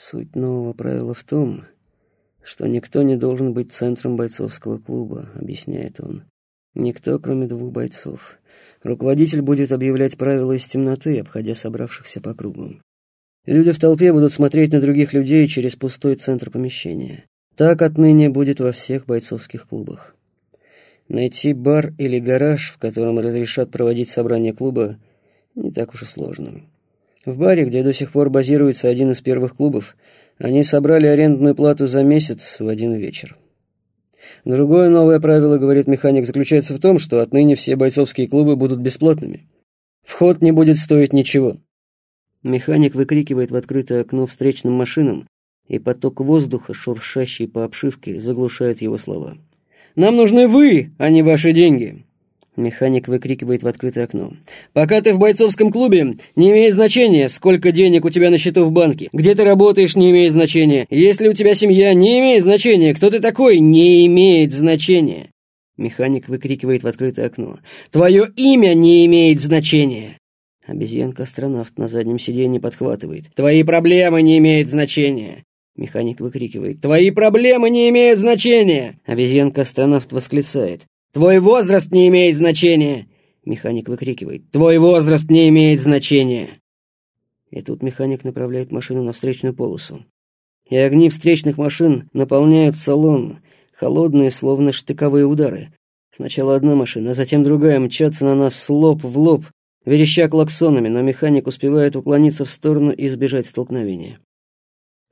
Суть нового правила в том, что никто не должен быть центром бойцовского клуба, объясняет он. Никто, кроме двух бойцов. Руководитель будет объявлять правила из темноты, обходя собравшихся по кругу. Люди в толпе будут смотреть на других людей через пустой центр помещения. Так отныне будет во всех бойцовских клубах. Найти бар или гараж, в котором разрешат проводить собрание клуба, не так уж и сложно. В баре, где до сих пор базируется один из первых клубов, они собрали арендную плату за месяц в один вечер. Другое новое правило, говорит механик, заключается в том, что отныне все бойцовские клубы будут бесплатными. Вход не будет стоить ничего. Механик выкрикивает в открытое окно встречным машинам, и поток воздуха, шуршащий по обшивке, заглушает его слова. «Нам нужны вы, а не ваши деньги!» Механик выкрикивает в открытое окно. «Пока ты в бойцовском клубе, не имеет значения, сколько денег у тебя на счету в банке. Где ты работаешь, не имеет значения. Если у тебя семья, не имеет значения. Кто ты такой, не имеет значения». Механик выкрикивает в открытое окно. «Твое имя не имеет значения». Обезьянка-астронавт на заднем сиденье подхватывает. «Твои проблемы не имеют значения». Механик выкрикивает. «Твои проблемы не имеют значения!» Обезьянка-астронавт восклицает. Твой возраст не имеет значения!» Механик выкрикивает. «Твой возраст не имеет значения!» И тут механик направляет машину на встречную полосу. И огни встречных машин наполняют салон, холодные, словно штыковые удары. Сначала одна машина, а затем другая мчатся на нас лоб в лоб, вереща клаксонами, но механик успевает уклониться в сторону и избежать столкновения.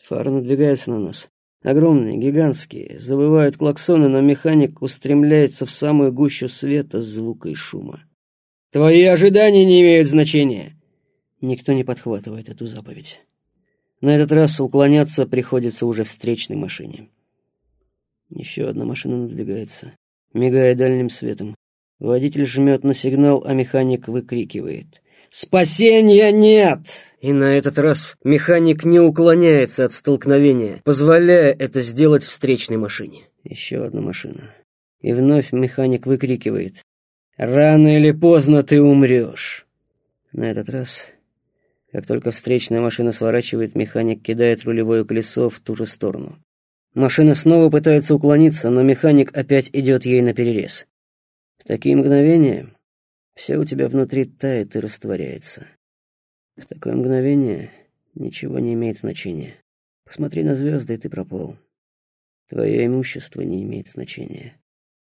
Фары надвигаются на нас. Огромные, гигантские, забывают клаксоны, но механик устремляется в самую гущу света, звука и шума. «Твои ожидания не имеют значения!» Никто не подхватывает эту заповедь. На этот раз уклоняться приходится уже встречной машине. Еще одна машина надвигается, мигая дальним светом. Водитель жмет на сигнал, а механик выкрикивает. Спасения нет! И на этот раз механик не уклоняется от столкновения, позволяя это сделать встречной машине. Еще одна машина. И вновь механик выкрикивает. «Рано или поздно ты умрешь!» На этот раз, как только встречная машина сворачивает, механик кидает рулевое колесо в ту же сторону. Машина снова пытается уклониться, но механик опять идет ей на перерез. В такие мгновения все у тебя внутри тает и растворяется. В такое мгновение ничего не имеет значения. Посмотри на звезды, и ты пропал. Твое имущество не имеет значения.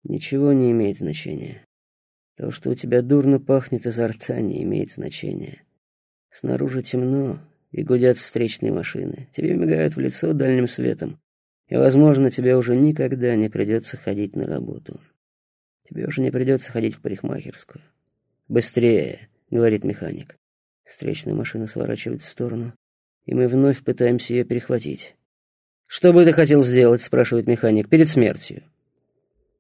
Ничего не имеет значения. То, что у тебя дурно пахнет изо рта, не имеет значения. Снаружи темно, и гудят встречные машины. Тебе мигают в лицо дальним светом. И, возможно, тебе уже никогда не придется ходить на работу. Тебе уже не придется ходить в парикмахерскую. «Быстрее!» — говорит механик. Встречная машина сворачивает в сторону, и мы вновь пытаемся ее перехватить. «Что бы ты хотел сделать?» — спрашивает механик. «Перед смертью».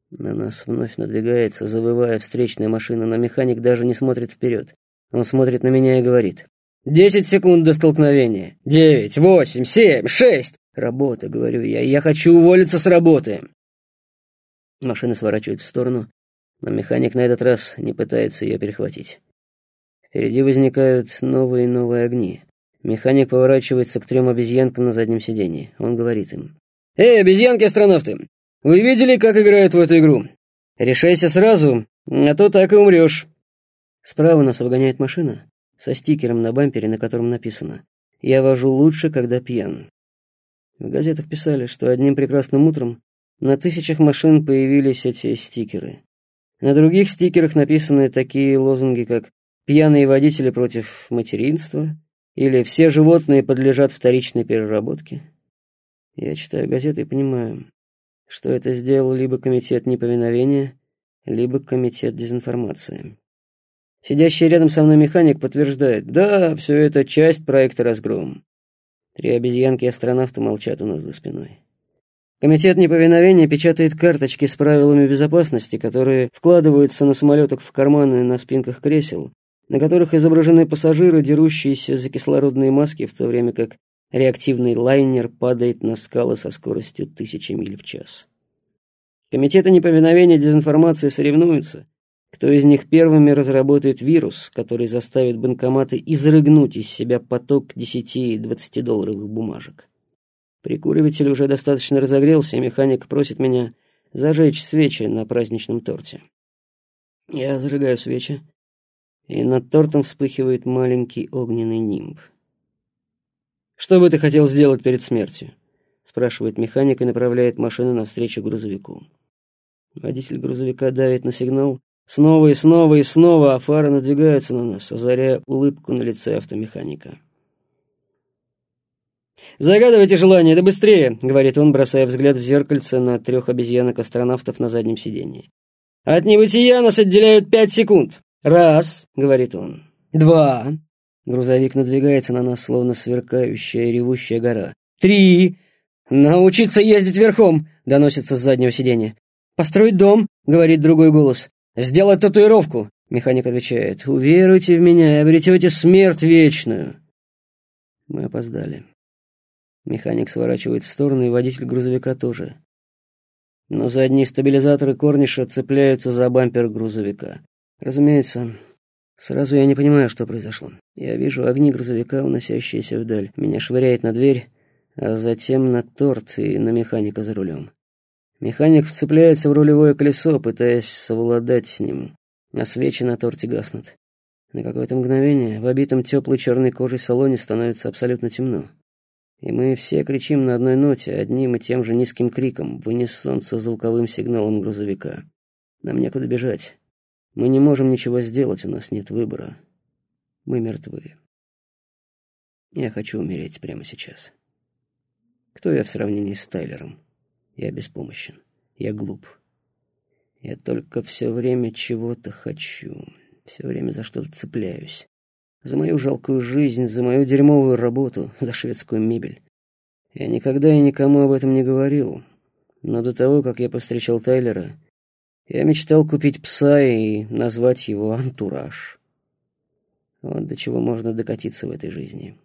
На нас вновь надвигается, завывая встречная машина, но механик даже не смотрит вперед. Он смотрит на меня и говорит. «Десять секунд до столкновения. Девять, восемь, семь, шесть!» «Работа», — говорю я. «Я хочу уволиться с работы». Машина сворачивает в сторону, но механик на этот раз не пытается ее перехватить. Впереди возникают новые и новые огни. Механик поворачивается к трем обезьянкам на заднем сиденье. Он говорит им. «Эй, обезьянки-астронавты! Вы видели, как играют в эту игру? Решайся сразу, а то так и умрешь!» Справа нас обгоняет машина со стикером на бампере, на котором написано «Я вожу лучше, когда пьян». В газетах писали, что одним прекрасным утром на тысячах машин появились эти стикеры. На других стикерах написаны такие лозунги, как «Пьяные водители против материнства» или «Все животные подлежат вторичной переработке». Я читаю газеты и понимаю, что это сделал либо комитет неповиновения, либо комитет дезинформации. Сидящий рядом со мной механик подтверждает, да, все это часть проекта «Разгром». Три обезьянки-астронавта молчат у нас за спиной. Комитет неповиновения печатает карточки с правилами безопасности, которые вкладываются на самолетах в карманы на спинках кресел, на которых изображены пассажиры, дерущиеся за кислородные маски, в то время как реактивный лайнер падает на скалы со скоростью тысячи миль в час. Комитеты неповиновения дезинформации соревнуются, кто из них первыми разработает вирус, который заставит банкоматы изрыгнуть из себя поток 10 и 20 долларовых бумажек. Прикуриватель уже достаточно разогрелся, и механик просит меня зажечь свечи на праздничном торте. Я зажигаю свечи, и над тортом вспыхивает маленький огненный нимб. «Что бы ты хотел сделать перед смертью?» — спрашивает механик и направляет машину навстречу грузовику. Водитель грузовика давит на сигнал. Снова и снова и снова, фары надвигаются на нас, озаряя улыбку на лице автомеханика. «Загадывайте желание, да быстрее!» — говорит он, бросая взгляд в зеркальце на трех обезьянок-астронавтов на заднем сиденье. «От небытия нас отделяют пять секунд!» «Раз», — говорит он. «Два». Грузовик надвигается на нас, словно сверкающая ревущая гора. «Три». «Научиться ездить верхом», — доносится с заднего сиденья. «Построить дом», — говорит другой голос. «Сделать татуировку», — механик отвечает. «Уверуйте в меня и обретете смерть вечную». Мы опоздали. Механик сворачивает в сторону, и водитель грузовика тоже. Но задние стабилизаторы Корниша цепляются за бампер грузовика. Разумеется, сразу я не понимаю, что произошло. Я вижу огни грузовика, уносящиеся вдаль. Меня швыряет на дверь, а затем на торт и на механика за рулем. Механик вцепляется в рулевое колесо, пытаясь совладать с ним, а свечи на торте гаснут. На какое-то мгновение в обитом теплой черной кожей салоне становится абсолютно темно. И мы все кричим на одной ноте, одним и тем же низким криком, в унисон со звуковым сигналом грузовика. Нам некуда бежать. Мы не можем ничего сделать, у нас нет выбора. Мы мертвы. Я хочу умереть прямо сейчас. Кто я в сравнении с Тайлером? Я беспомощен. Я глуп. Я только все время чего-то хочу. Все время за что-то цепляюсь. За мою жалкую жизнь, за мою дерьмовую работу, за шведскую мебель. Я никогда и никому об этом не говорил. Но до того, как я повстречал Тайлера, я мечтал купить пса и назвать его «Антураж». Вот до чего можно докатиться в этой жизни.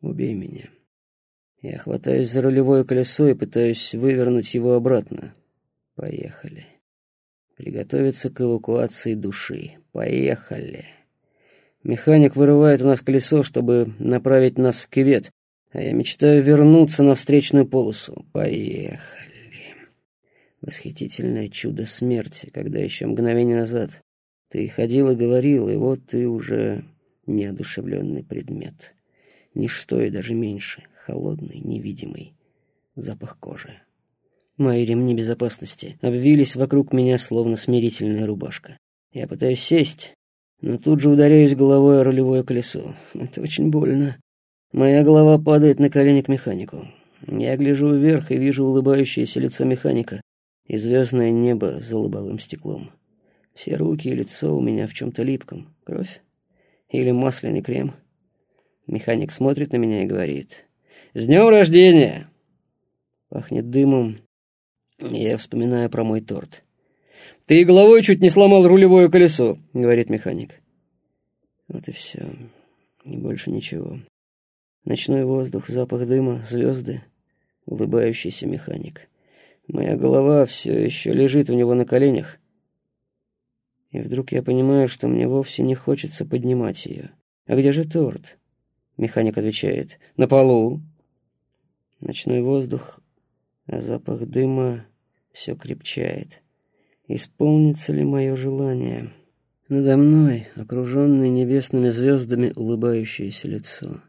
Убей меня. Я хватаюсь за рулевое колесо и пытаюсь вывернуть его обратно. Поехали. Приготовиться к эвакуации души. Поехали. Механик вырывает у нас колесо, чтобы направить нас в кювет, а я мечтаю вернуться на встречную полосу. Поехали. Восхитительное чудо смерти, когда еще мгновение назад ты ходил и говорил, и вот ты уже неодушевленный предмет. Ничто и даже меньше, холодный, невидимый запах кожи. Мои ремни безопасности обвились вокруг меня, словно смирительная рубашка. Я пытаюсь сесть, но тут же ударяюсь головой о рулевое колесо. Это очень больно. Моя голова падает на колени к механику. Я гляжу вверх и вижу улыбающееся лицо механика, и звездное небо за лобовым стеклом. Все руки и лицо у меня в чем-то липком. Кровь? Или масляный крем? Механик смотрит на меня и говорит. «С днем рождения!» Пахнет дымом. Я вспоминаю про мой торт. «Ты головой чуть не сломал рулевое колесо», — говорит механик. Вот и все. И больше ничего. Ночной воздух, запах дыма, звезды, улыбающийся механик. Моя голова все еще лежит у него на коленях. И вдруг я понимаю, что мне вовсе не хочется поднимать ее. «А где же торт?» Механик отвечает. «На полу». Ночной воздух, а запах дыма все крепчает. Исполнится ли мое желание? Надо мной, окруженное небесными звездами, улыбающееся лицо.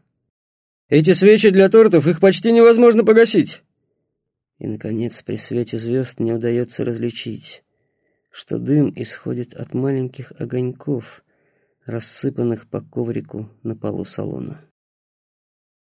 «Эти свечи для тортов, их почти невозможно погасить!» И, наконец, при свете звезд не удается различить, что дым исходит от маленьких огоньков, рассыпанных по коврику на полу салона.